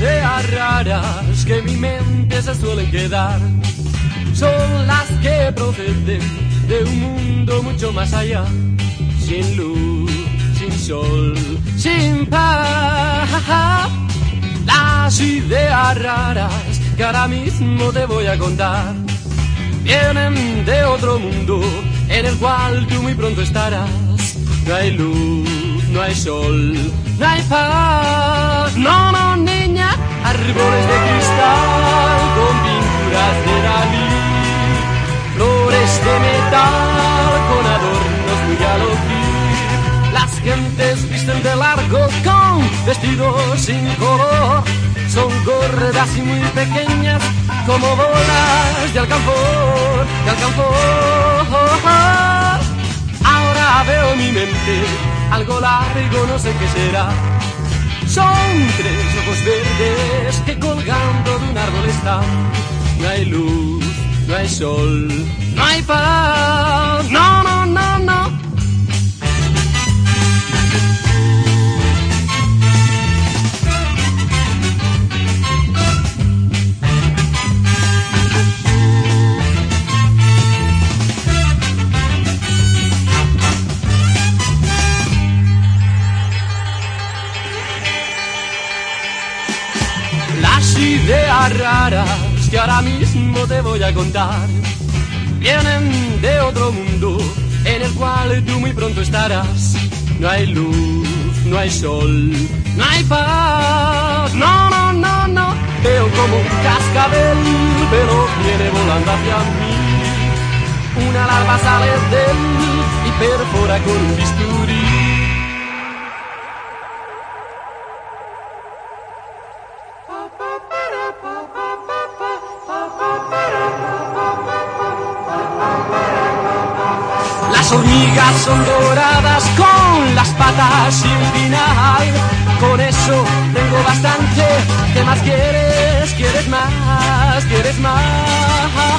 raras que mi mente se suelen quedar son las que proceden de un mundo mucho más allá, sin luz, sin sol, sin paz. Las ideas raras que ahora mismo te voy a contar vienen de otro mundo en el cual tú muy pronto estarás. No hay luz, no hay sol, no hay paz. No, árboles de cristal con pinturas de Dalí, flores de metal con adornos muy al Las gentes visten de largo con vestidos sin color. Son gordas y muy pequeñas como bolas de alcanfor, de alcanfor. Ahora veo mi mente algo largo, no sé qué será. No hay luz, no hay sol, no hay no, no, ideas raras que ahora mismo te voy a contar vienen de otro mundo en el cual tú muy pronto estarás. No hay luz, no hay sol, no hay paz. No, no, no, no. Veo como un cascabel, pero viene volando hacia mí. Una larva sale de él y perfora con un bisturí. Hormigas son doradas con las patas sin final. Con eso tengo bastante. ¿Qué más quieres? ¿Quieres más? ¿Quieres más?